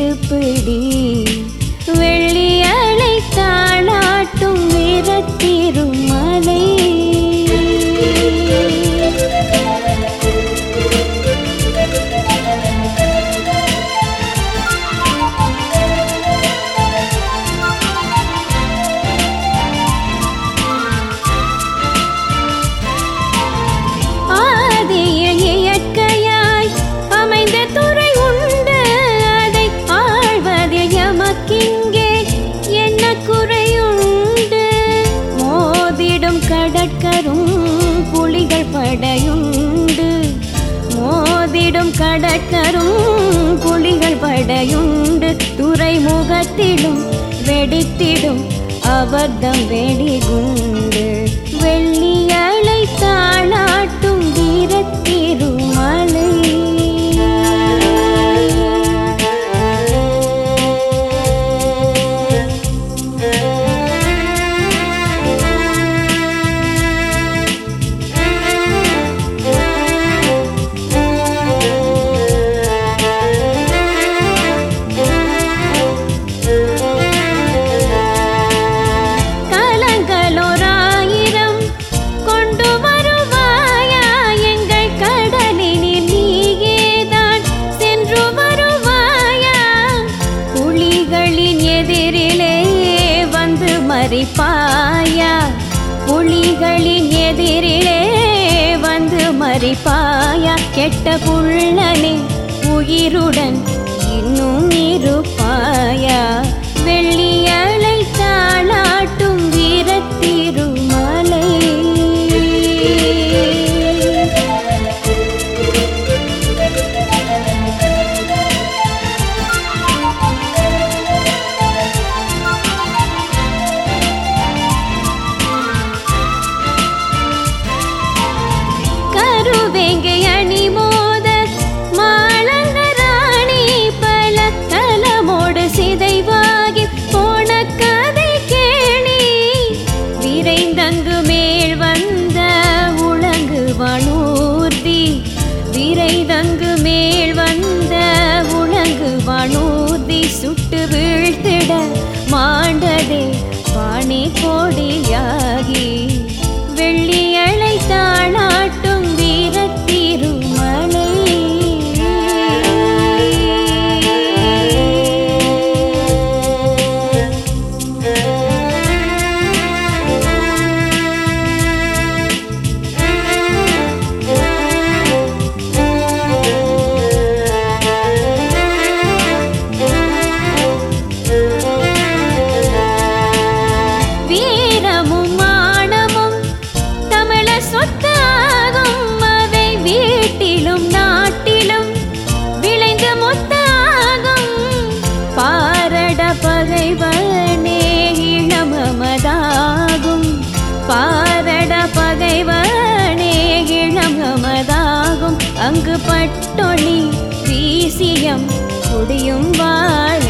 கண்டுபிடி கடற்கரும் புலிகள் படையுண்டு. துறைமுகத்திலும் வெடித்திடும். அபத்தம் வெடிக்கும் புள்ளைகளின் எதிரிலே வந்து மறிப்பாயா? கெட்ட புள்ளனே உயிருடன் இன்னும் அங்கு பட்டொளி வீசியம் முடியும் வாழ.